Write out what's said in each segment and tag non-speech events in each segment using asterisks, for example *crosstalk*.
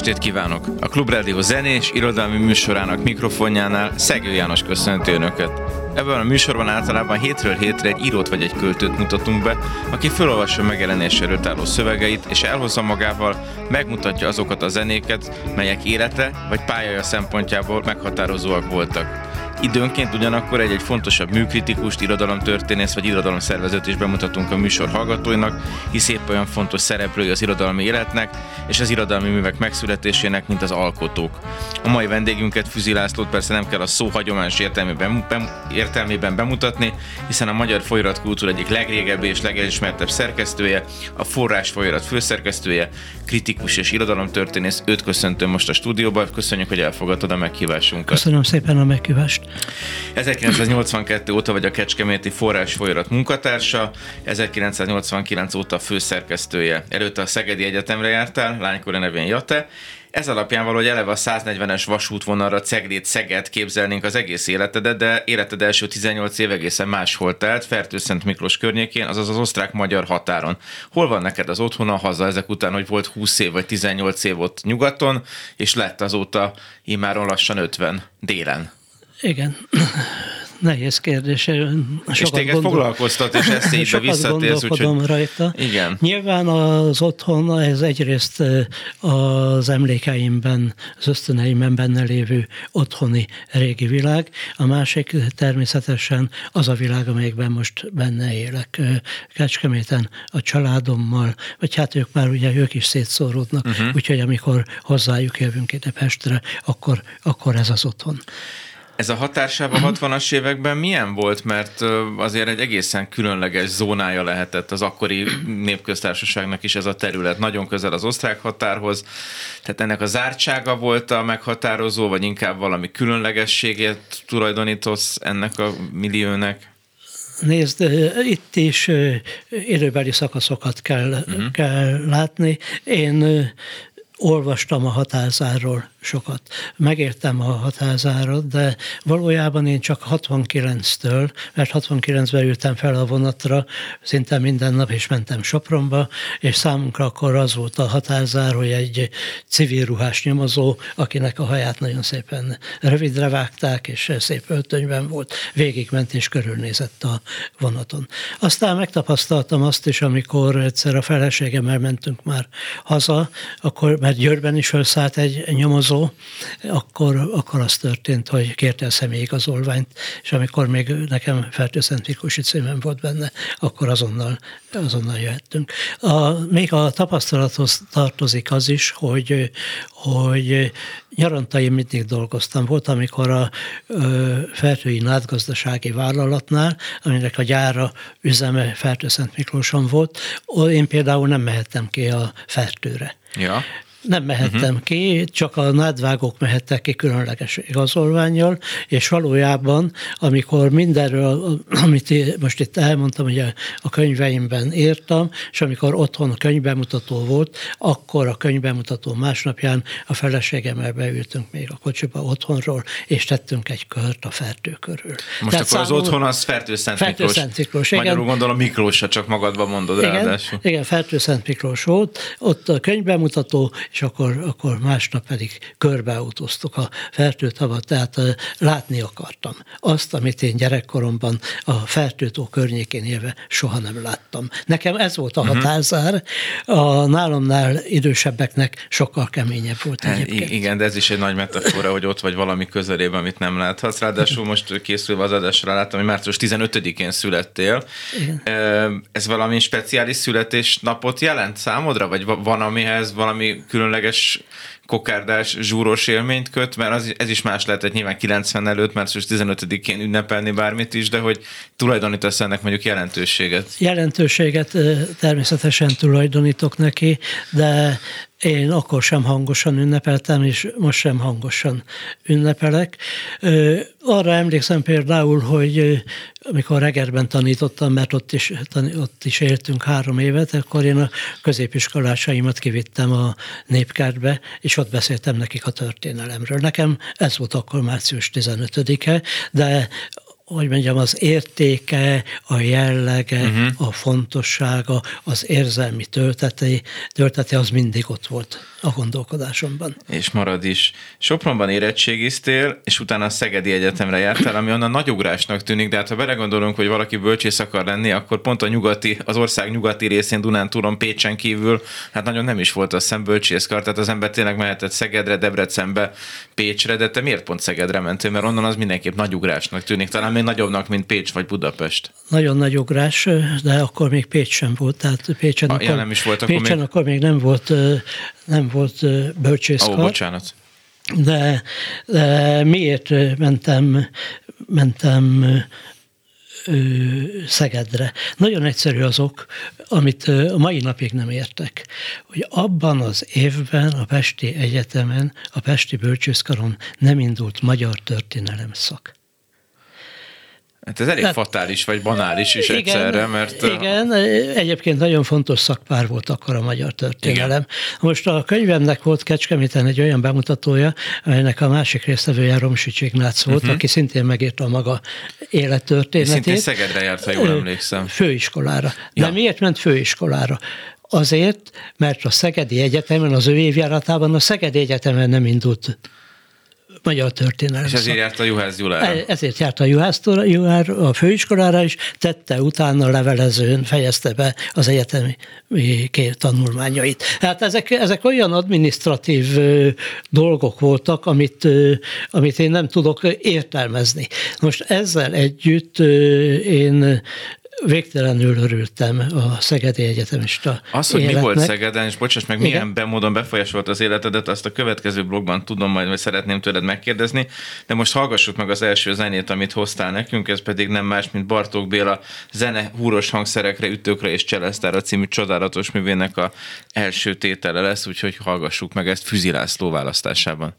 estét kívánok! A Klubrádió zenés irodalmi műsorának mikrofonjánál Szegő János köszönti Önöket. Ebben a műsorban általában hétről hétre egy írót vagy egy költőt mutatunk be, aki felolvassa megjelenés előtt álló szövegeit, és elhozza magával, megmutatja azokat a zenéket, melyek élete vagy pályája szempontjából meghatározóak voltak. Időnként ugyanakkor egy-egy fontosabb műkritikust, irodalomtörténész vagy irodalomszervezőt is bemutatunk a műsor hallgatóinak, hisz épp olyan fontos szereplői az irodalmi életnek és az irodalmi művek megszületésének, mint az alkotók. A mai vendégünket Füzi Lászlót persze nem kell a szó hagyományos értelmében, bem, értelmében bemutatni, hiszen a magyar kultúra egyik legrégebbi és legelismertebb szerkesztője, a Forrás folyarat főszerkesztője, kritikus és irodalomtörténész. Őt köszöntöm most a stúdióban. Köszönjük, hogy elfogadtad a meghívásunkat. Köszönöm szépen a meghívást. 1982 óta vagy a Kecskeméti Forrás folyarat munkatársa, 1989 óta főszerkesztője. Előtte a Szegedi Egyetemre jártál, lánykori nevén Jate, ez alapján valahogy eleve a 140-es vasútvonalra Ceglét Szeged képzelnénk az egész életedet, de életed első 18 év egészen máshol telt, Fertőszent Miklós környékén, azaz az osztrák-magyar határon. Hol van neked az otthona haza ezek után, hogy volt 20 év vagy 18 év ott nyugaton, és lett azóta immáron lassan 50 délen? Igen, *clears throat* nehéz kérdés. Sokat és téged gondol... foglalkoztat, és *laughs* ezt így visszatérsz. Úgyhogy... rajta. Igen. Nyilván az otthon, ez egyrészt az emlékeimben, az ösztöneimben benne lévő otthoni régi világ, a másik természetesen az a világ, amelyikben most benne élek. Kecskeméten a családommal, vagy hát ők már ugye ők is szétszóródnak, uh-huh. úgyhogy amikor hozzájuk jövünk ide Pestre, akkor, akkor ez az otthon. Ez a határsáv a 60-as években milyen volt? Mert azért egy egészen különleges zónája lehetett az akkori népköztársaságnak is ez a terület. Nagyon közel az osztrák határhoz. Tehát ennek a zártsága volt a meghatározó, vagy inkább valami különlegességét tulajdonítosz ennek a milliónek? Nézd, itt is időbeli szakaszokat kell, uh-huh. kell látni. Én olvastam a határzáról sokat. Megértem a hatázárat, de valójában én csak 69-től, mert 69-ben ültem fel a vonatra, szinte minden nap, és mentem Sopronba, és számunkra akkor az volt a hatázár, hogy egy civil ruhás nyomozó, akinek a haját nagyon szépen rövidre vágták, és szép öltönyben volt, végigment és körülnézett a vonaton. Aztán megtapasztaltam azt is, amikor egyszer a feleségemmel mentünk már haza, akkor, mert Győrben is felszállt egy nyomozó, akkor, akkor az történt, hogy kérte a személyigazolványt, és amikor még nekem Fertőszent Miklósi címem volt benne, akkor azonnal, azonnal jöhettünk. A, még a tapasztalathoz tartozik az is, hogy, hogy nyaranta én mindig dolgoztam. Volt, amikor a Fertői Nádgazdasági Vállalatnál, aminek a gyára üzeme Fertőszent Miklóson volt, én például nem mehettem ki a Fertőre. Ja nem mehettem uh-huh. ki, csak a nádvágok mehettek ki különleges igazolványjal, és valójában, amikor mindenről, *clears throat* amit most itt elmondtam, hogy a könyveimben írtam, és amikor otthon a könyvbemutató volt, akkor a könyvbemutató másnapján a feleségemmel beültünk még a kocsiba otthonról, és tettünk egy kört a fertő körül. Most Tehát akkor számol... az otthon az Fertőszent Miklós. Fertőszent Miklós, igen. Magyarul gondolom Miklósra csak magadban mondod igen, ráadásul. Igen, Fertőszent Miklós volt, ott a könyvbemutató, és akkor, akkor másnap pedig körbeautóztuk a fertőtavat, tehát látni akartam. Azt, amit én gyerekkoromban a fertőtó környékén élve soha nem láttam. Nekem ez volt a mhm. határzár, a nálamnál idősebbeknek sokkal keményebb volt hát, egyébként. Igen, de ez is egy nagy metafora, hogy ott vagy valami közelében, amit nem láthatsz. Ráadásul most készülve az adásra láttam, hogy március 15-én születtél. Igen. Ez valami speciális születésnapot jelent számodra? Vagy van amihez valami különleges kokárdás, zsúros élményt köt, mert az, ez is más lehetett nyilván 90 előtt, március 15-én ünnepelni bármit is, de hogy tulajdonítasz ennek mondjuk jelentőséget? Jelentőséget természetesen tulajdonítok neki, de én akkor sem hangosan ünnepeltem, és most sem hangosan ünnepelek. Arra emlékszem például, hogy amikor Regerben tanítottam, mert ott is, ott is éltünk három évet, akkor én a középiskolásaimat kivittem a népkertbe, és ott beszéltem nekik a történelemről. Nekem ez volt akkor március 15-e, de hogy mondjam, az értéke, a jellege, uh-huh. a fontossága, az érzelmi töltete, töltete az mindig ott volt a gondolkodásomban. És marad is. Sopronban érettségiztél, és utána a Szegedi Egyetemre jártál, ami onnan nagy ugrásnak tűnik, de hát ha belegondolunk, hogy valaki bölcsész akar lenni, akkor pont a nyugati, az ország nyugati részén Dunántúlon, Pécsen kívül, hát nagyon nem is volt a szem bölcsészkar, tehát az ember tényleg mehetett Szegedre, Debrecenbe, Pécsre, de te miért pont Szegedre mentél, mert onnan az mindenképp nagy ugrásnak tűnik, talán még nagyobbnak, mint Pécs vagy Budapest. Nagyon nagy ugrás, de akkor még Pécs sem volt, tehát Pécsen, a, akkor, ja, nem is volt, akkor Pécsen még... akkor még nem volt nem volt bölcsészkar. Ó, bocsánat. De, de miért mentem, mentem Szegedre. Nagyon egyszerű azok, amit a mai napig nem értek, hogy abban az évben a Pesti Egyetemen, a Pesti Bölcsészkaron nem indult magyar történelem szak. Hát ez elég hát, fatális, vagy banális is igen, egyszerre, mert... Igen, egyébként nagyon fontos szakpár volt akkor a magyar történelem. Igen. Most a könyvemnek volt Kecskeméten egy olyan bemutatója, amelynek a másik résztvevője Romsics Ignác volt, uh-huh. aki szintén megírta a maga élettörténetét. Szintén Szegedre járt, ha jól emlékszem. Főiskolára. Ja. De miért ment főiskolára? Azért, mert a Szegedi Egyetemen, az ő évjáratában a Szegedi Egyetemen nem indult magyar történelem. És ezért járt a Juhász Gyulára. E, ezért járt a Juhász Gyulára, a főiskolára is, tette utána levelezőn, fejezte be az egyetemi tanulmányait. Hát ezek, ezek olyan administratív dolgok voltak, amit, amit én nem tudok értelmezni. Most ezzel együtt én végtelenül örültem a Szegedi Egyetemista Az, hogy életnek. mi volt Szegeden, és bocsáss meg, Igen. milyen bemódon befolyásolt az életedet, azt a következő blogban tudom majd, vagy szeretném tőled megkérdezni, de most hallgassuk meg az első zenét, amit hoztál nekünk, ez pedig nem más, mint Bartók Béla zene húros hangszerekre, ütőkre és cselesztára című csodálatos művének a első tétele lesz, úgyhogy hallgassuk meg ezt Füzi László választásában.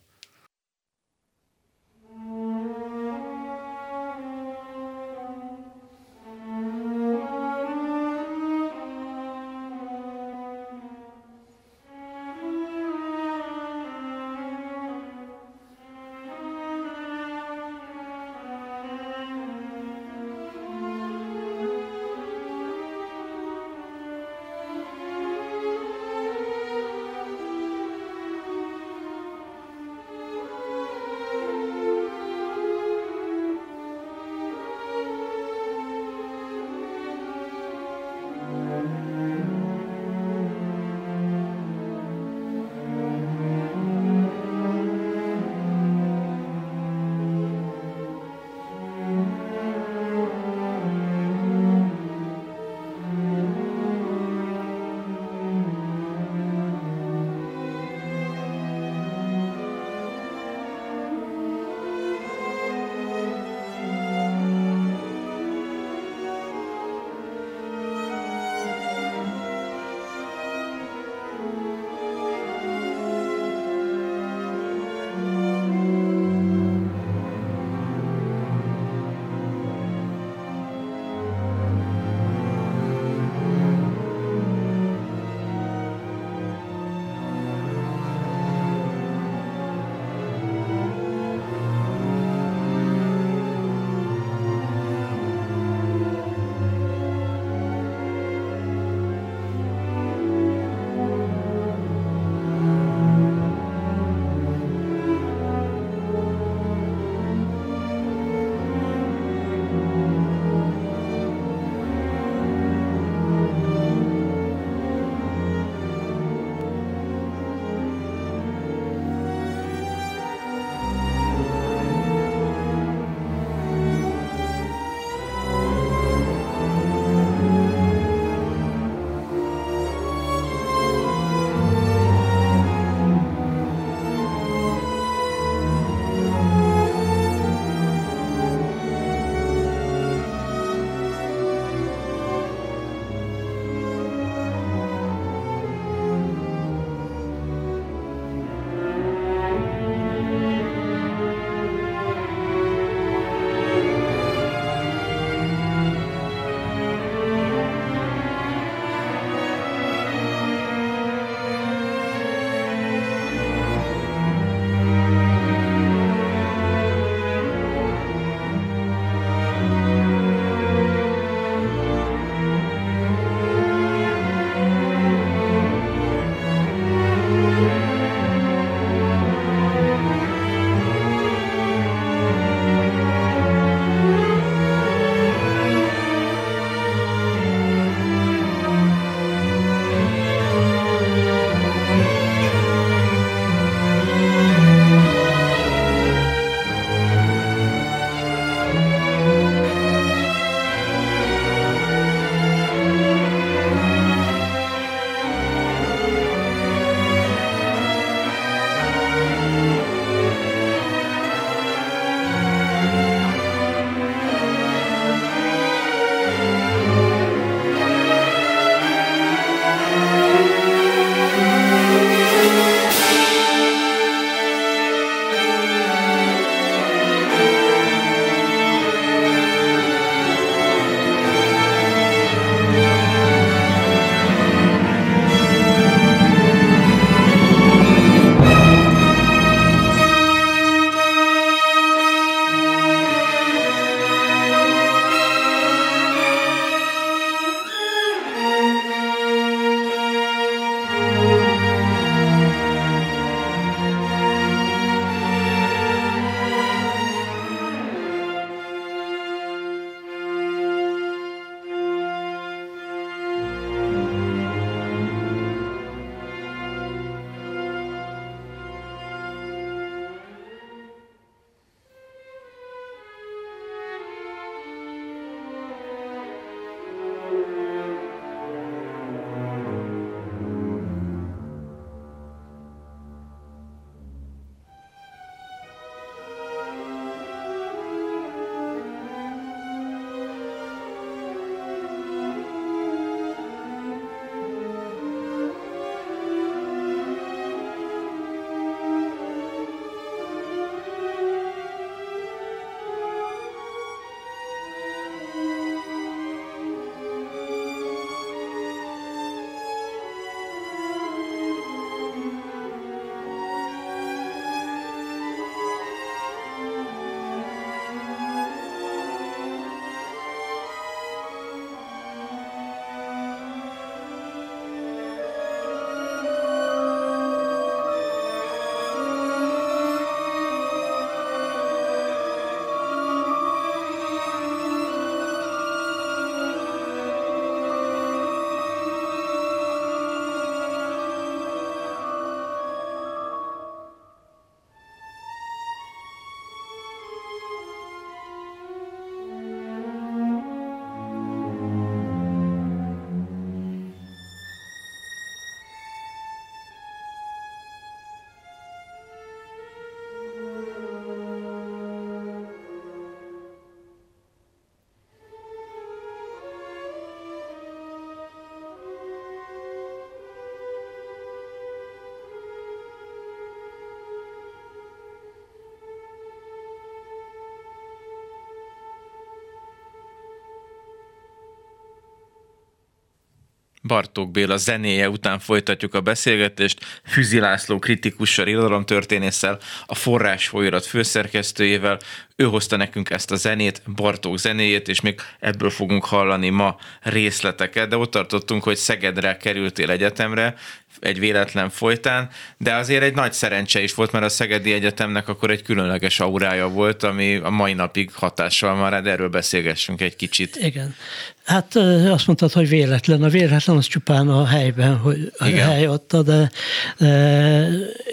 Bartók Béla zenéje után folytatjuk a beszélgetést. Füzi László kritikussal, irodalomtörténésszel, a Forrás folyirat főszerkesztőjével. Ő hozta nekünk ezt a zenét, Bartók zenéjét, és még ebből fogunk hallani ma részleteket, de ott tartottunk, hogy Szegedre kerültél egyetemre, egy véletlen folytán, de azért egy nagy szerencse is volt, mert a Szegedi Egyetemnek akkor egy különleges aurája volt, ami a mai napig hatással van de erről beszélgessünk egy kicsit. Igen. Hát azt mondtad, hogy véletlen. A véletlen az csupán a helyben, hogy a Igen. hely adta, de, de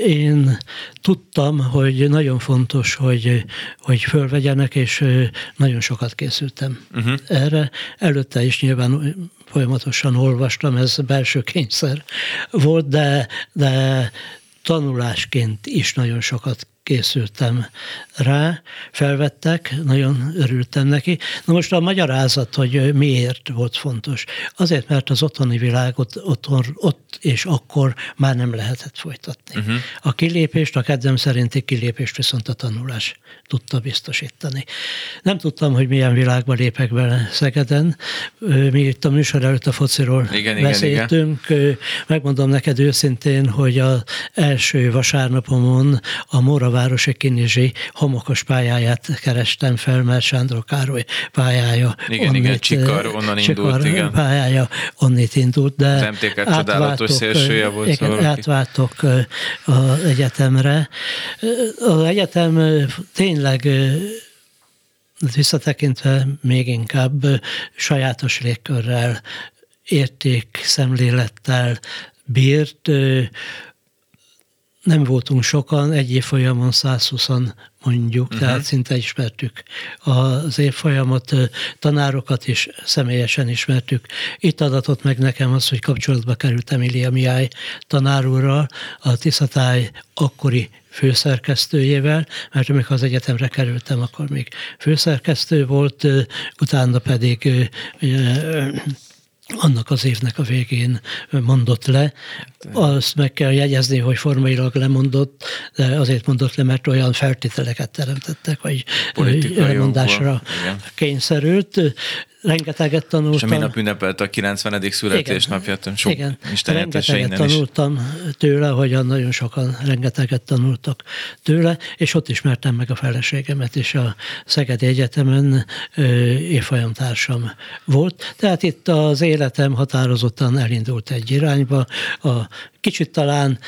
én tudtam, hogy nagyon fontos, hogy, hogy fölvegyenek, és nagyon sokat készültem uh-huh. erre. Előtte is nyilván folyamatosan olvastam, ez belső kényszer volt, de, de tanulásként is nagyon sokat készültem rá, felvettek, nagyon örültem neki. Na most a magyarázat, hogy miért volt fontos. Azért, mert az otthoni világot otthon, ott és akkor már nem lehetett folytatni. Uh-huh. A kilépést, a kedvem szerinti kilépést viszont a tanulás tudta biztosítani. Nem tudtam, hogy milyen világba lépek bele Szegeden. Mi itt a műsor előtt a fociról igen, beszéltünk. Igen, igen. Megmondom neked őszintén, hogy az első vasárnapomon a Móravárosi Kinizsi homokos pályáját kerestem fel, mert Sándor Károly pályája. Igen, onnit, igen, Csikar onnan Csikar indult, igen. pályája onnit indult, de az MTK csodálatos szélsője volt. Igen, szóval átváltok az egyetemre. Az egyetem tényleg visszatekintve még inkább sajátos légkörrel, érték szemlélettel bírt, nem voltunk sokan, egy évfolyamon 120 mondjuk, uh-huh. tehát szinte ismertük az évfolyamot, tanárokat is személyesen ismertük. Itt adatott meg nekem az, hogy kapcsolatba került Emilia Miály tanárúrral, a Tiszatály akkori főszerkesztőjével, mert amikor az egyetemre kerültem, akkor még főszerkesztő volt, utána pedig annak az évnek a végén mondott le. Azt meg kell jegyezni, hogy formailag lemondott, de azért mondott le, mert olyan feltételeket teremtettek, hogy lemondásra kényszerült rengeteget tanultam. És minap ünnepelte a 90. születésnapját. Sok igen, rengeteget tanultam is. tőle, hogyan nagyon sokan rengeteget tanultak tőle, és ott ismertem meg a feleségemet, és a Szegedi Egyetemen évfolyamtársam volt. Tehát itt az életem határozottan elindult egy irányba, a Kicsit talán,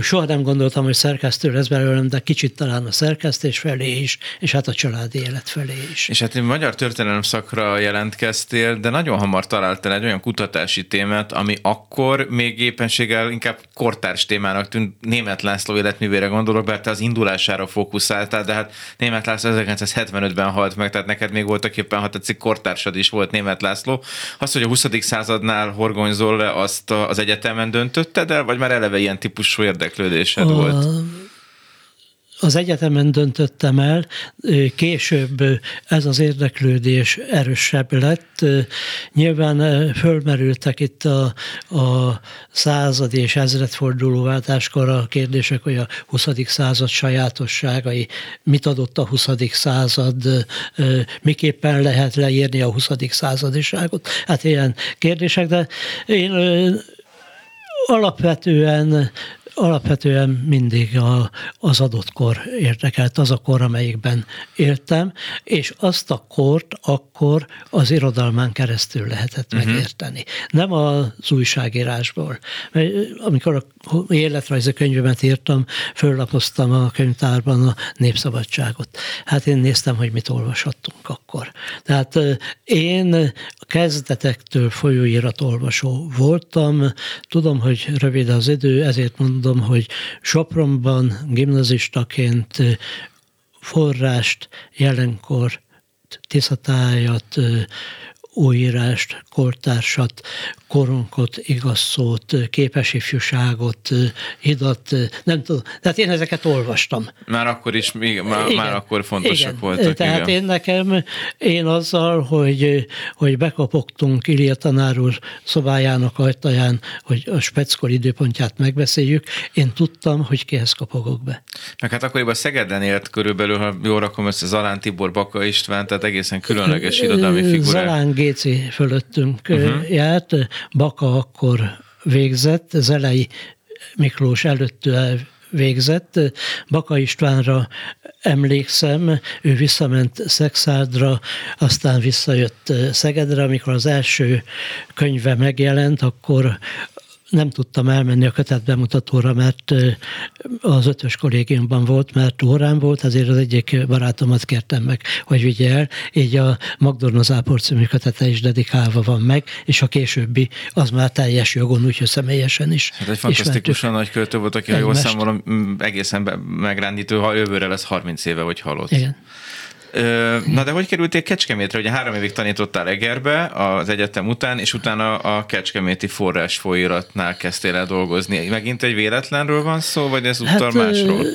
soha nem gondoltam, hogy szerkesztő lesz belőlem, de kicsit talán a szerkesztés felé is, és hát a családi élet felé is. És hát én magyar történelem szakra jelentkeztél, de nagyon hamar találtál egy olyan kutatási témát, ami akkor még éppenséggel inkább kortárs témának tűnt, Német László életművére gondolok, mert te az indulására fókuszáltál, de hát Német László 1975-ben halt meg, tehát neked még voltak éppen, ha tetszik, kortársad is volt Német László. Az, hogy a 20. századnál horgonyzol le, azt az egyetemen döntötted el, vagy már eleve ilyen típusú érdeklődésed a, volt? Az egyetemen döntöttem el, később ez az érdeklődés erősebb lett. Nyilván fölmerültek itt a, a század és ezredfordulóváltáskor a kérdések, hogy a 20. század sajátosságai, mit adott a 20. század, miképpen lehet leírni a 20. századiságot. Hát ilyen kérdések, de én alapvetően alapvetően mindig a, az adott kor érdekelt, az a kor, amelyikben éltem, és azt a kort akkor az irodalmán keresztül lehetett uh-huh. megérteni. Nem az újságírásból. Mert amikor a életrajzi könyvemet írtam, föllapoztam a könyvtárban a Népszabadságot. Hát én néztem, hogy mit olvashattunk akkor. Tehát én kezdetektől folyóiratolvasó voltam, tudom, hogy rövid az idő, ezért mondom, mondom, hogy Sopronban gimnazistaként forrást, jelenkor tiszatájat, újírást, kortársat, koronkot, igaz szót, képes ifjúságot, hidat, nem tudom. Tehát én ezeket olvastam. Már akkor is, még, már, igen, már akkor fontosak igen. voltak. Tehát igen. én nekem, én azzal, hogy, hogy bekapogtunk Ilia tanár úr szobájának ajtaján, hogy a speckor időpontját megbeszéljük, én tudtam, hogy kihez kapogok be. Meg hát akkoriban Szegeden élt körülbelül, ha jól rakom össze, Zalán Tibor Baka István, tehát egészen különleges irodalmi figurák. Zalán Géci fölöttünk uh-huh. járt, Baka akkor végzett, Zelei Miklós előtt végzett. Baka Istvánra emlékszem, ő visszament Szexádra, aztán visszajött Szegedre, amikor az első könyve megjelent, akkor nem tudtam elmenni a kötet bemutatóra, mert az ötös kollégiumban volt, mert órán volt, azért az egyik barátomat kértem meg, hogy vigye el, így a Magdorna Zápor című kötete is dedikálva van meg, és a későbbi az már teljes jogon, úgyhogy személyesen is. Hát egy fantasztikusan nagy költő volt, aki, ha jól számolom, egészen megrendítő, ha jövőre lesz 30 éve, hogy halott. Igen. Na de hogy kerültél Kecskemétre? Ugye három évig tanítottál Egerbe az egyetem után, és utána a Kecskeméti forrás folyiratnál kezdtél el dolgozni. Megint egy véletlenről van szó, vagy ez hát, másról?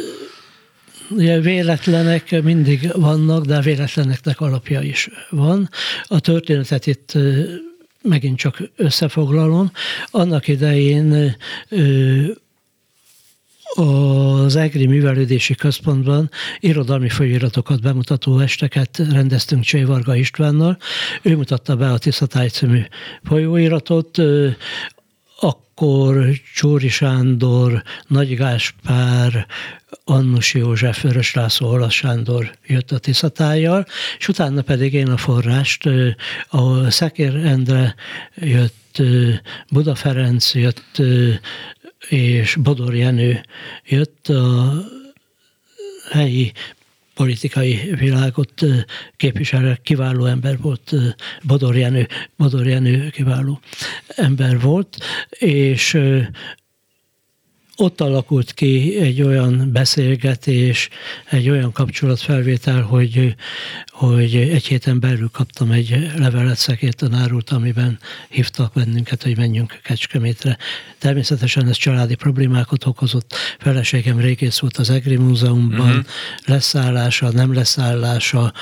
Ugye véletlenek mindig vannak, de a véletleneknek alapja is van. A történetet itt megint csak összefoglalom. Annak idején az EGRI Művelődési Központban irodalmi folyiratokat bemutató esteket rendeztünk Csé Varga Istvánnal. Ő mutatta be a Tiszatály című folyóiratot, akkor Csóri Sándor, Nagy Gáspár, Annus József, Vörös László, Olasz Sándor jött a Tiszatájjal, és utána pedig én a forrást, a Szekér Endre jött, Buda Ferenc jött, és Bodor Jenő jött a helyi politikai világot képviselő kiváló ember volt, Bodor Jenő, Bodor Jenő kiváló ember volt, és ott alakult ki egy olyan beszélgetés, egy olyan kapcsolatfelvétel, hogy, hogy egy héten belül kaptam egy levelet Szekér tanárult, amiben hívtak bennünket, hogy menjünk Kecskemétre. Természetesen ez családi problémákat okozott. Feleségem régész volt az Egri Múzeumban, uh-huh. leszállása, nem leszállása.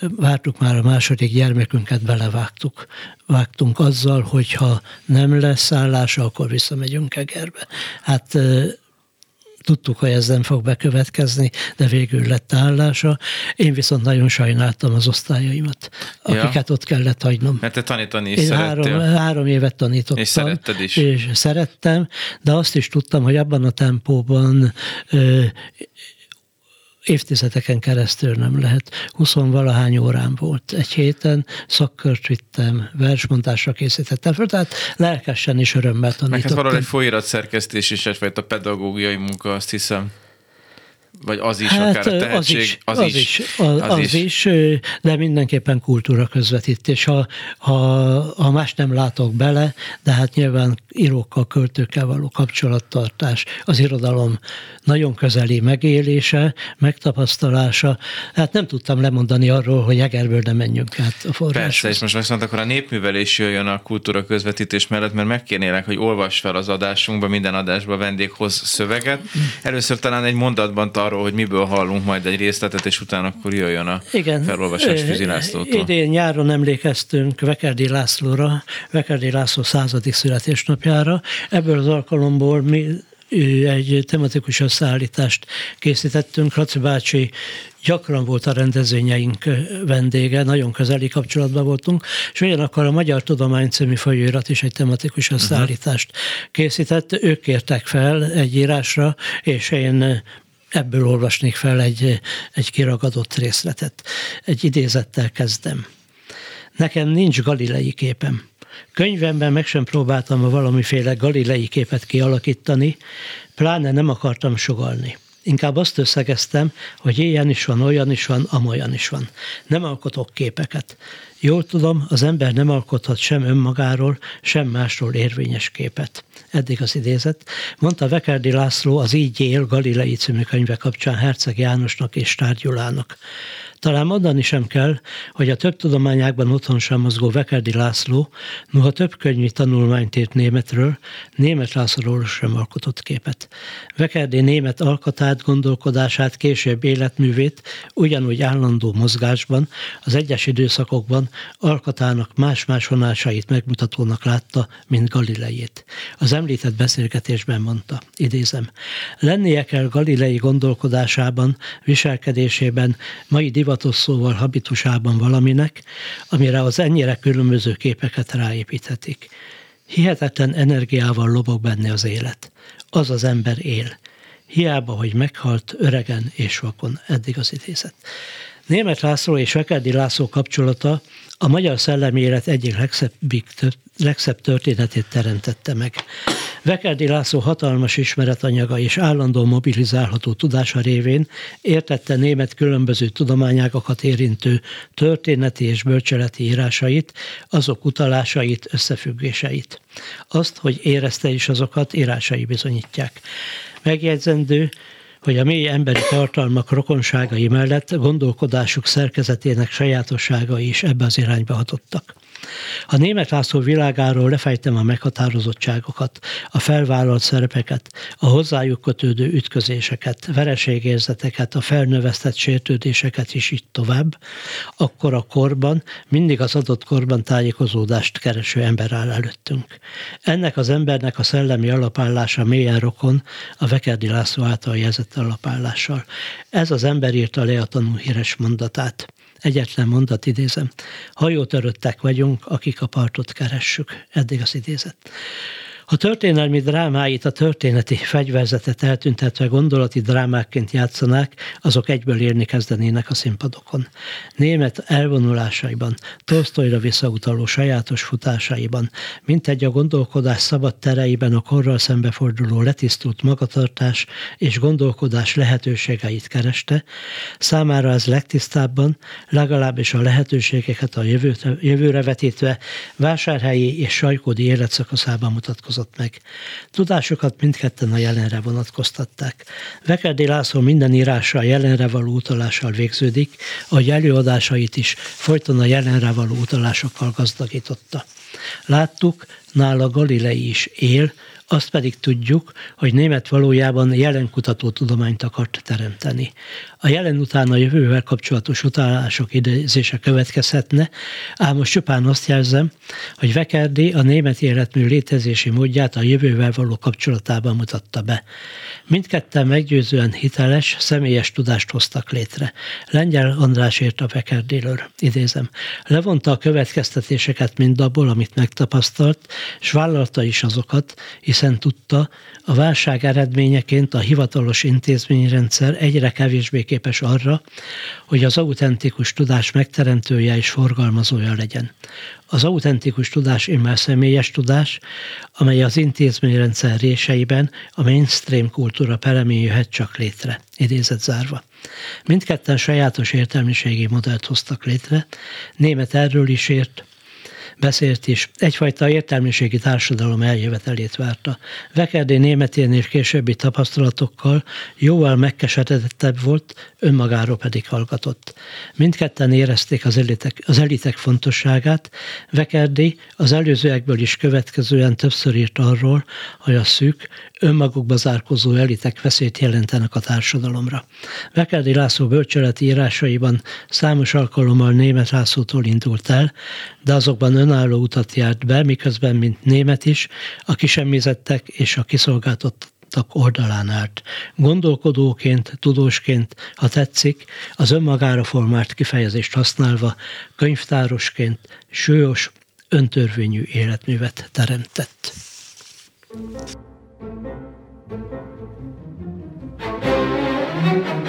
Vártuk már a második gyermekünket, belevágtuk. Vágtunk azzal, hogyha nem lesz állása, akkor visszamegyünk Egerbe. Hát tudtuk, hogy ez nem fog bekövetkezni, de végül lett állása. Én viszont nagyon sajnáltam az osztályaimat, akiket ja. ott kellett hagynom. Mert te tanítani is Én három, három évet tanítottam. És szeretted is. És szerettem, de azt is tudtam, hogy abban a tempóban évtizedeken keresztül nem lehet. Huszonvalahány órán volt egy héten, szakkört vittem, versmontásra készítettem föl, tehát lelkesen is örömmel tanítottam. Meg hát valahogy egy folyirat szerkesztés is egyfajta pedagógiai munka, azt hiszem vagy az is, hát, akár a tehetség, az is, az, az, is, is, az, az, is. is, de mindenképpen kultúra közvetítés. Ha, ha, ha más nem látok bele, de hát nyilván írókkal, költőkkel való kapcsolattartás, az irodalom nagyon közeli megélése, megtapasztalása. Hát nem tudtam lemondani arról, hogy Egerből nem menjünk át a forráshoz. Persze, és most azt akkor a népművelés jöjjön a kultúra közvetítés mellett, mert megkérnélek, hogy olvass fel az adásunkba, minden adásba vendéghoz szöveget. Először talán egy mondatban arról, hogy miből hallunk majd egy részletet, és utána akkor jöjjön a Igen. felolvasás Füzi Lászlótól. Idén nyáron emlékeztünk Vekerdi Lászlóra, Vekerdi László századik születésnapjára. Ebből az alkalomból mi egy tematikus összeállítást készítettünk. Laci bácsi gyakran volt a rendezvényeink vendége, nagyon közeli kapcsolatban voltunk, és ugyanakkor a Magyar Tudomány című folyóirat is egy tematikus mhm. összeállítást készített. Ők kértek fel egy írásra, és én ebből olvasnék fel egy, egy kiragadott részletet. Egy idézettel kezdem. Nekem nincs galilei képem. Könyvemben meg sem próbáltam a valamiféle galilei képet kialakítani, pláne nem akartam sugalni. Inkább azt összegeztem, hogy ilyen is van, olyan is van, amolyan is van. Nem alkotok képeket. Jól tudom, az ember nem alkothat sem önmagáról, sem másról érvényes képet. Eddig az idézet. Mondta Vekerdi László az Így él Galilei című könyve kapcsán Herceg Jánosnak és Tárgyulának. Talán mondani sem kell, hogy a több tudományákban otthon sem mozgó Vekerdi László, noha több könyvi tanulmányt írt németről, német Lászlóról sem alkotott képet. Vekerdi német alkatát, gondolkodását, később életművét ugyanúgy állandó mozgásban, az egyes időszakokban alkatának más-más vonásait megmutatónak látta, mint Galilejét. Az említett beszélgetésben mondta, idézem, lennie kell Galilei gondolkodásában, viselkedésében, mai divatos szóval habitusában valaminek, amire az ennyire különböző képeket ráépíthetik. Hihetetlen energiával lobog benne az élet. Az az ember él. Hiába, hogy meghalt öregen és vakon. Eddig az idézet. Német László és Vekerdi László kapcsolata a magyar szellemi élet egyik legszebb, legszebb történetét teremtette meg. Vekerdi László hatalmas ismeretanyaga és állandó mobilizálható tudása révén értette német különböző tudományágakat érintő történeti és bölcseleti írásait, azok utalásait, összefüggéseit. Azt, hogy érezte is azokat, írásai bizonyítják. Megjegyzendő, hogy a mély emberi tartalmak rokonságai mellett gondolkodásuk szerkezetének sajátosságai is ebbe az irányba hatottak. A német László világáról lefejtem a meghatározottságokat, a felvállalt szerepeket, a hozzájuk kötődő ütközéseket, vereségérzeteket, a felnövesztett sértődéseket is így tovább, akkor a korban, mindig az adott korban tájékozódást kereső ember áll előttünk. Ennek az embernek a szellemi alapállása mélyen rokon a Vekerdi László által jelzett alapállással. Ez az ember írta le a tanú híres mondatát. Egyetlen mondat idézem. Hajótöröttek vagyunk, akik a partot keressük. Eddig az idézet. A történelmi drámáit, a történeti fegyverzetet eltüntetve gondolati drámákként játszanák, azok egyből érni kezdenének a színpadokon. Német elvonulásaiban, Tolstoyra visszautaló sajátos futásaiban, mint egy a gondolkodás szabad tereiben a korral szembeforduló letisztult magatartás és gondolkodás lehetőségeit kereste, számára ez legtisztábban, legalábbis a lehetőségeket a jövőre vetítve vásárhelyi és sajkódi életszakaszában mutatkozott fogalmazott meg. Tudásokat mindketten a jelenre vonatkoztatták. Vekerdi László minden írása a jelenre való utalással végződik, ahogy előadásait is folyton a jelenre való utalásokkal gazdagította. Láttuk, nála Galilei is él, azt pedig tudjuk, hogy német valójában jelenkutató tudományt akart teremteni. A jelen után a jövővel kapcsolatos utalások idézése következhetne, ám most csupán azt jelzem, hogy Vekerdi a német életmű létezési módját a jövővel való kapcsolatában mutatta be. Mindketten meggyőzően hiteles, személyes tudást hoztak létre. Lengyel András írt a Vekerdiről, idézem. Levonta a következtetéseket mindabból, amit megtapasztalt, és vállalta is azokat, hiszen tudta, a válság eredményeként a hivatalos intézményrendszer egyre kevésbé képes arra, hogy az autentikus tudás megteremtője és forgalmazója legyen. Az autentikus tudás immár személyes tudás, amely az intézményrendszer réseiben a mainstream kultúra peremén jöhet csak létre. Idézet zárva. Mindketten sajátos értelmiségi modellt hoztak létre, német erről is ért, beszélt is, egyfajta értelmiségi társadalom eljövetelét várta. Vekerdi németén és későbbi tapasztalatokkal jóval megkeseredettebb volt, önmagáról pedig hallgatott. Mindketten érezték az elitek, az elitek fontosságát, Vekerdi az előzőekből is következően többször írt arról, hogy a szűk, önmagukba zárkozó elitek veszélyt jelentenek a társadalomra. Vekerdi László bölcseleti írásaiban számos alkalommal német Lászlótól indult el, de azokban önálló utat járt be, miközben, mint német is, a kisemmizettek és a kiszolgáltatottak oldalán állt. Gondolkodóként, tudósként, ha tetszik, az önmagára formált kifejezést használva, könyvtárosként sőos, öntörvényű életművet teremtett. thank you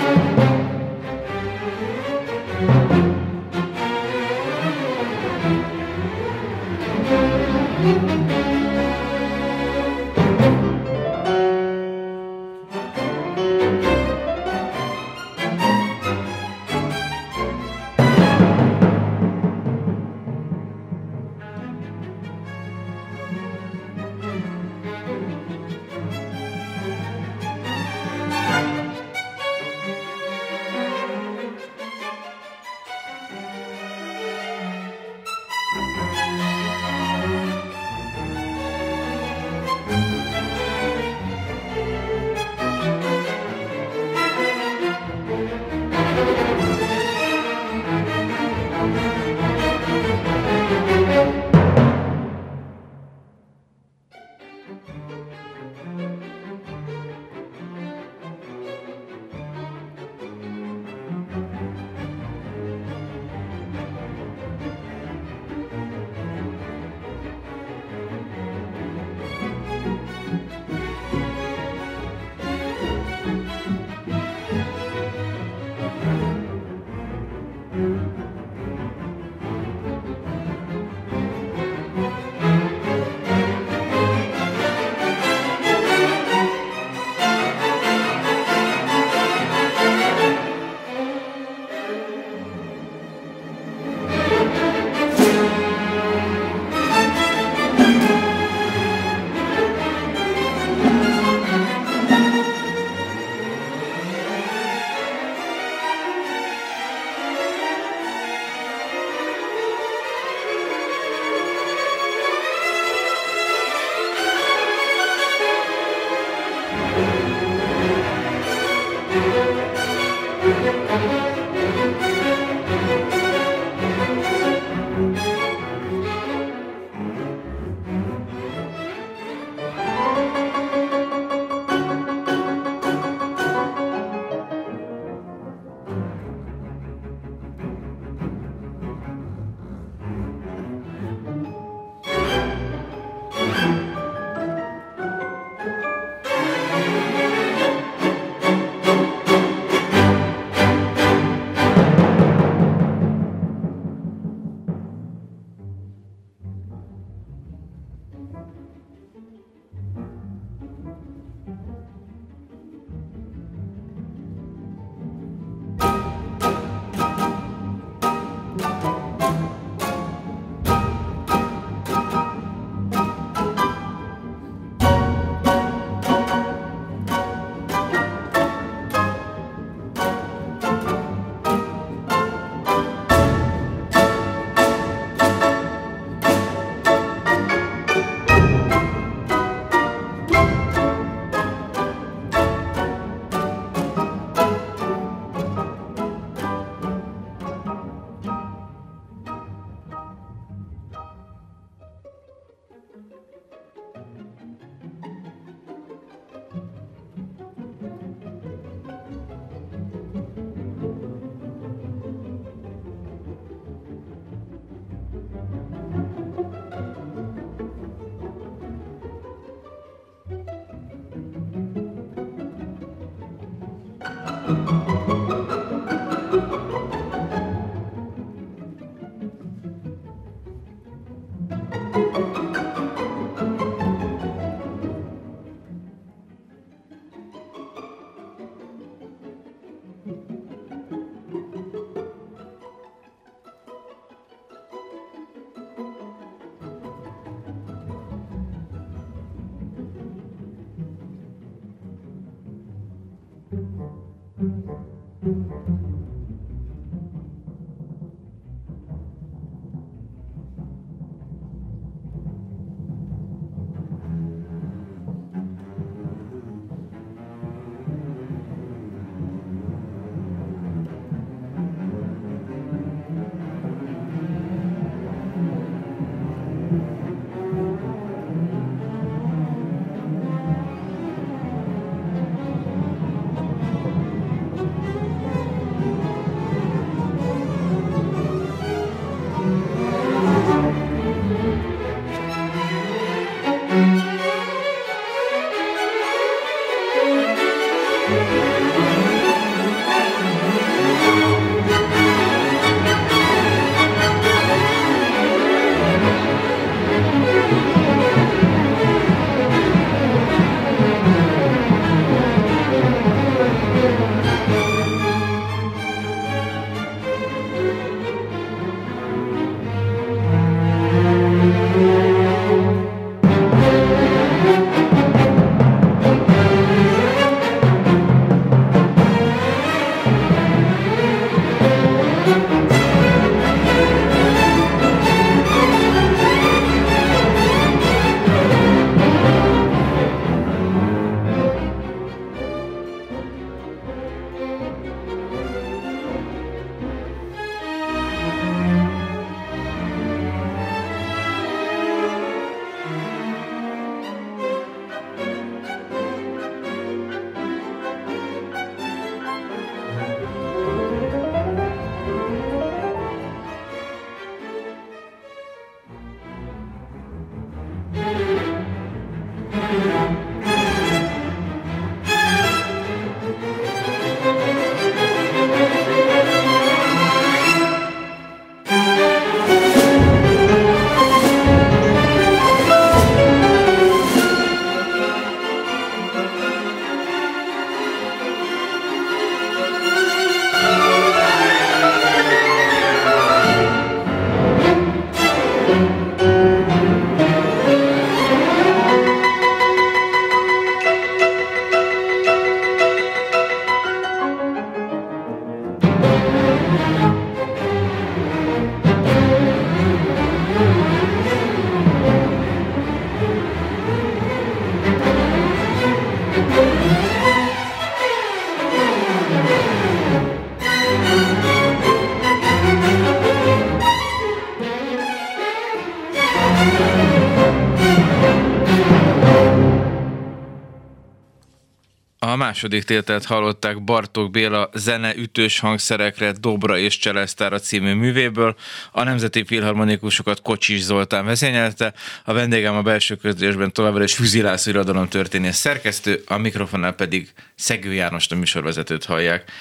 második tételt hallották Bartók Béla zene ütős hangszerekre Dobra és Cselesztára című művéből. A Nemzeti Filharmonikusokat Kocsis Zoltán vezényelte, a vendégem a belső közlésben továbbra is Füzilász irodalom történész szerkesztő, a mikrofonnál pedig Szegő Jánost a műsorvezetőt hallják.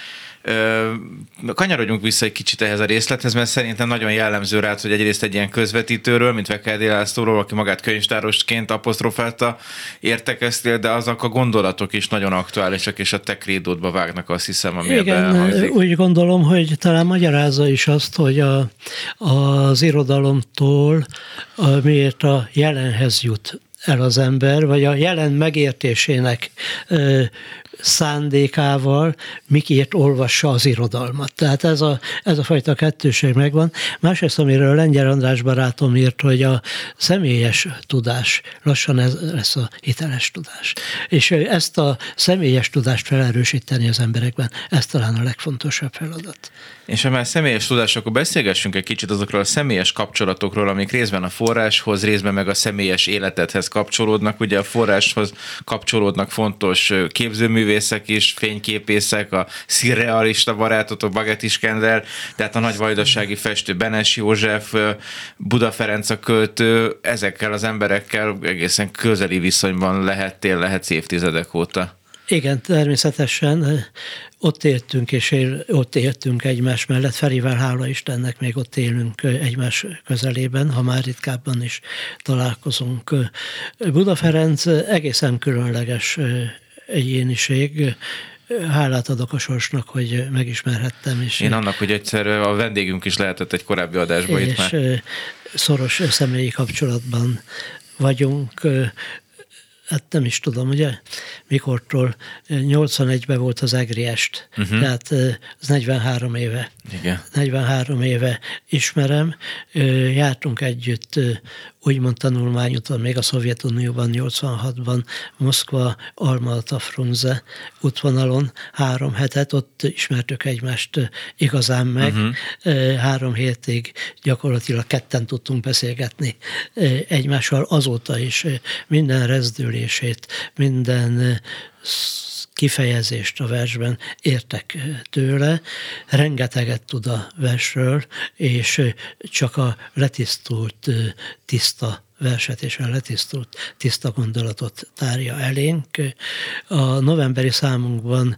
Kanyarodjunk vissza egy kicsit ehhez a részlethez, mert szerintem nagyon jellemző rá, hogy egyrészt egy ilyen közvetítőről, mint Vekeldi Lászlóról, aki magát könyvtárosként apostrofálta, értekeztél, de azok a gondolatok is nagyon aktuálisak, és a te krédódba vágnak, azt hiszem, ami Igen, úgy gondolom, hogy talán magyarázza is azt, hogy a, az irodalomtól a, miért a jelenhez jut el az ember, vagy a jelen megértésének szándékával miként olvassa az irodalmat. Tehát ez a, ez a fajta kettőség megvan. Másrészt, amiről Lengyel András barátom írt, hogy a személyes tudás lassan ez lesz a hiteles tudás. És ezt a személyes tudást felerősíteni az emberekben, ez talán a legfontosabb feladat. És ha már személyes tudás, akkor beszélgessünk egy kicsit azokról a személyes kapcsolatokról, amik részben a forráshoz, részben meg a személyes életedhez kapcsolódnak. Ugye a forráshoz kapcsolódnak fontos képzőművészek is, fényképészek, a szirrealista barátotok, Baget Iskender, tehát a nagy vajdasági festő Benes József, Buda Ferenc a költő, ezekkel az emberekkel egészen közeli viszonyban lehettél, lehetsz évtizedek óta. Igen, természetesen ott éltünk, és él, ott éltünk egymás mellett. Ferivel hála Istennek még ott élünk egymás közelében, ha már ritkábban is találkozunk. Buda Ferenc egészen különleges egyéniség, hálát adok a sorsnak, hogy megismerhettem. És Én annak, hogy egyszer a vendégünk is lehetett egy korábbi adásban és itt már. szoros személyi kapcsolatban vagyunk hát nem is tudom, ugye, mikortól 81-ben volt az Egriest, uh-huh. tehát az 43 éve. Igen. 43 éve ismerem, jártunk együtt úgymond tanulmányúton, még a Szovjetunióban 86-ban Moszkva, Almalta, Frunze útvonalon három hetet, ott ismertük egymást igazán meg. Uh-huh. Három hétig gyakorlatilag ketten tudtunk beszélgetni egymással azóta is minden rezdülését, minden kifejezést a versben értek tőle, rengeteget tud a versről, és csak a letisztult, tiszta verset és a letisztult tiszta gondolatot tárja elénk. A novemberi számunkban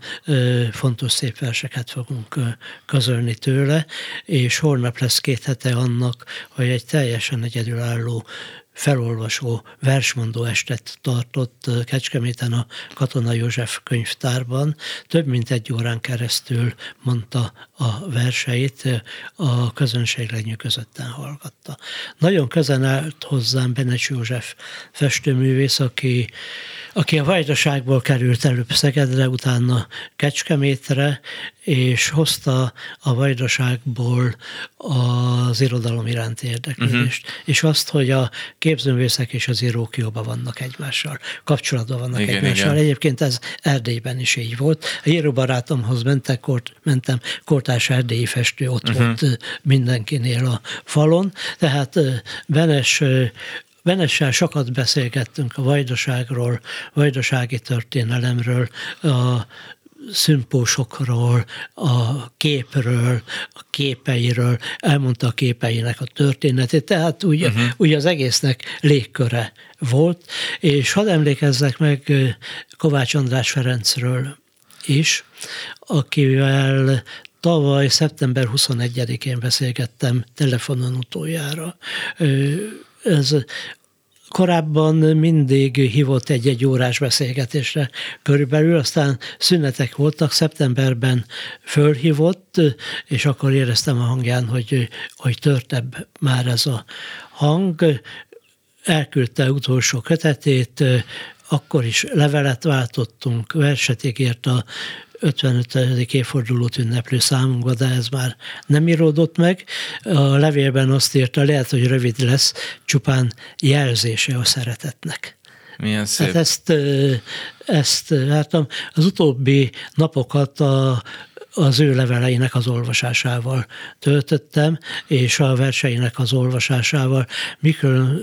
fontos szép verseket fogunk közölni tőle, és holnap lesz két hete annak, hogy egy teljesen egyedülálló felolvasó, versmondó estet tartott Kecskeméten a Katona József könyvtárban. Több mint egy órán keresztül mondta a verseit, a közönség lenyűgözötten hallgatta. Nagyon közel állt hozzám Benes József festőművész, aki, aki a Vajdaságból került előbb Szegedre, utána Kecskemétre, és hozta a Vajdaságból az irodalom iránti érdeklődést, uh-huh. és azt, hogy a képzőművészek és az írók jobban vannak egymással, kapcsolatban vannak igen, egymással. Igen. Egyébként ez Erdélyben is így volt. A íróbarátomhoz mentek, kort, mentem, kortás erdélyi festő ott uh-huh. volt mindenkinél a falon, tehát Benes Benessel sokat beszélgettünk a vajdaságról, vajdasági történelemről, a szümpósokról, a képről, a képeiről, elmondta a képeinek a történetét, tehát úgy, uh-huh. úgy az egésznek légköre volt, és hadd emlékezzek meg Kovács András Ferencről is, akivel tavaly szeptember 21-én beszélgettem telefonon utoljára. Ez korábban mindig hívott egy-egy órás beszélgetésre körülbelül, aztán szünetek voltak, szeptemberben fölhívott, és akkor éreztem a hangján, hogy, hogy törtebb már ez a hang. Elküldte utolsó kötetét, akkor is levelet váltottunk, verset ígért a 55. évfordulót ünneplő számunkba, de ez már nem íródott meg. A levélben azt írta, lehet, hogy rövid lesz, csupán jelzése a szeretetnek. Milyen szép. Hát ezt, ezt láttam. Az utóbbi napokat a, az ő leveleinek az olvasásával töltöttem, és a verseinek az olvasásával, mikor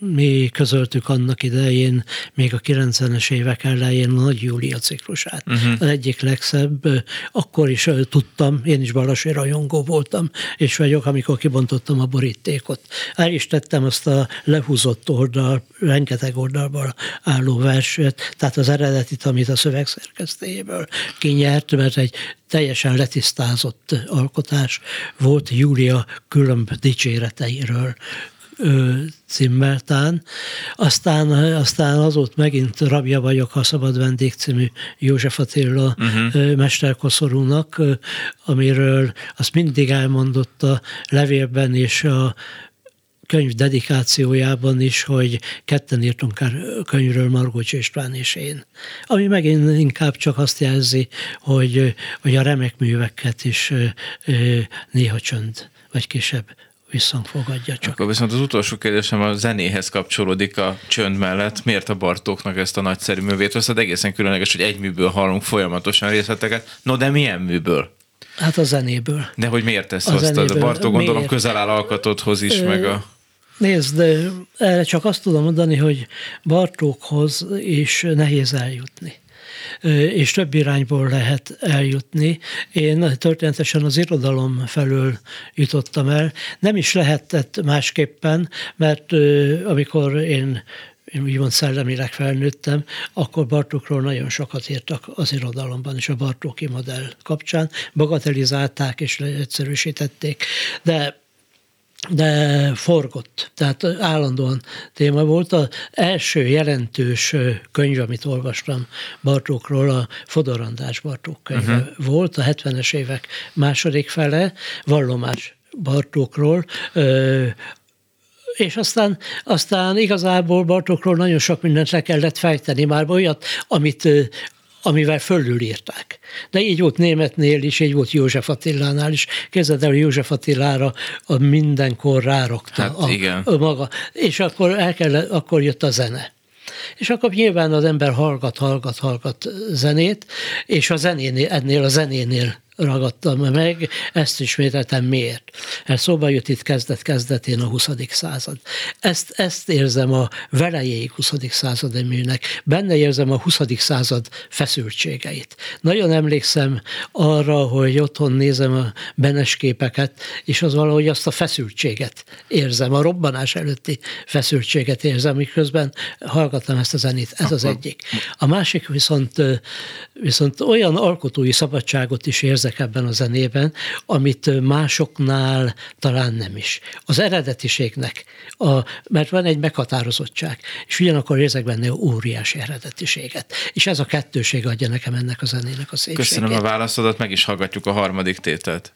mi közöltük annak idején, még a 90-es évek elején a Nagy Júlia ciklusát. Uh-huh. Az egyik legszebb, akkor is tudtam, én is Balasi rajongó voltam, és vagyok, amikor kibontottam a borítékot. El is tettem azt a lehúzott oldal, rengeteg oldalban álló verset, tehát az eredetit, amit a szövegszerkesztéjéből kinyert, mert egy teljesen letisztázott alkotás volt Júlia különb dicséreteiről címmeltán. Aztán, aztán azóta megint rabja vagyok a Szabad Vendég című József Attila uh-huh. mesterkoszorúnak, amiről azt mindig elmondott a levélben és a könyv dedikációjában is, hogy ketten írtunk a könyvről Margócs István és én. Ami megint inkább csak azt jelzi, hogy, hogy a remek műveket is néha csönd, vagy kisebb visszhang fogadja csak. Akkor viszont az utolsó kérdésem a zenéhez kapcsolódik a csönd mellett. Miért a Bartóknak ezt a nagyszerű művét veszed? Egészen különleges, hogy egy műből hallunk folyamatosan részleteket. No, de milyen műből? Hát a zenéből. De hogy miért tesz a azt? A Bartók gondolom miért? közel áll alkatodhoz is, Ö, meg a... Nézd, erre csak azt tudom mondani, hogy Bartókhoz is nehéz eljutni és több irányból lehet eljutni. Én történetesen az irodalom felől jutottam el. Nem is lehetett másképpen, mert amikor én én úgymond szellemileg felnőttem, akkor Bartókról nagyon sokat írtak az irodalomban is a Bartóki modell kapcsán, bagatelizálták és leegyszerűsítették, de de forgott, tehát állandóan téma volt. Az első jelentős könyv, amit olvastam Bartókról, a Fodor András Bartók könyve uh-huh. volt, a 70-es évek második fele, vallomás Bartókról, és aztán, aztán igazából Bartókról nagyon sok mindent le kellett fejteni, már olyat, amit amivel fölülírták. De így volt Németnél is, így volt József Attilánál is. Kezdett el, József Attilára a mindenkor rárokta hát, a, igen. a maga. És akkor, el kell, akkor jött a zene. És akkor nyilván az ember hallgat, hallgat, hallgat zenét, és a zenénél, ennél a zenénél ragadtam meg, ezt ismételtem miért. Mert szóba jött itt kezdet-kezdetén a 20. század. Ezt, ezt érzem a velejéig 20. század műnek. Benne érzem a 20. század feszültségeit. Nagyon emlékszem arra, hogy otthon nézem a benes képeket, és az valahogy azt a feszültséget érzem, a robbanás előtti feszültséget érzem, miközben hallgattam ezt a zenét. Ez az egyik. A másik viszont, viszont olyan alkotói szabadságot is érzek, érzek ebben a zenében, amit másoknál talán nem is. Az eredetiségnek, a, mert van egy meghatározottság, és ugyanakkor érzek benne óriási eredetiséget. És ez a kettőség adja nekem ennek a zenének a szépségét. Köszönöm a válaszodat, meg is hallgatjuk a harmadik tételt.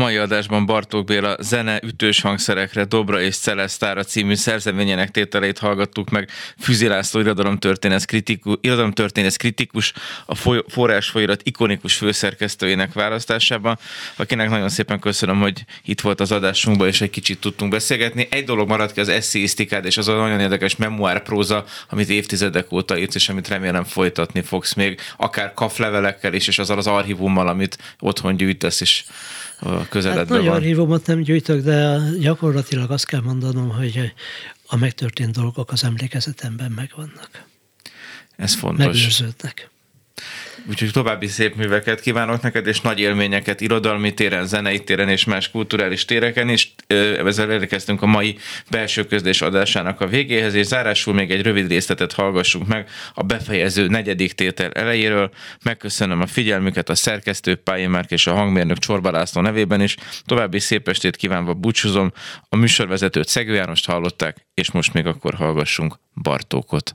Mai adásban Bartók Béla zene ütős hangszerekre Dobra és Celestára című szerzeményének tételeit hallgattuk meg Füzi László irodalomtörténész kritikus, irodalomtörténész kritikus a forrásfolyirat ikonikus főszerkesztőjének választásában, akinek nagyon szépen köszönöm, hogy itt volt az adásunkban, és egy kicsit tudtunk beszélgetni. Egy dolog maradt ki az eszéisztikád, és az a nagyon érdekes memoárpróza, amit évtizedek óta írsz, és amit remélem folytatni fogsz még, akár kaflevelekkel is, és azzal az archívummal, amit otthon gyűjtesz, és közeledben hát nagy van. archívumot nem gyűjtök, de gyakorlatilag azt kell mondanom, hogy a megtörtént dolgok az emlékezetemben megvannak. Ez fontos. Megőrződnek. Úgyhogy további szép műveket kívánok neked, és nagy élményeket irodalmi téren, zenei téren és más kulturális téreken is. Ezzel elérkeztünk a mai belső közlés adásának a végéhez, és zárásul még egy rövid részletet hallgassunk meg a befejező negyedik tétel elejéről. Megköszönöm a figyelmüket a szerkesztő Pályi Márk és a hangmérnök Csorba nevében is. További szép estét kívánva búcsúzom. A műsorvezetőt Szegő Jánost hallották, és most még akkor hallgassunk Bartókot.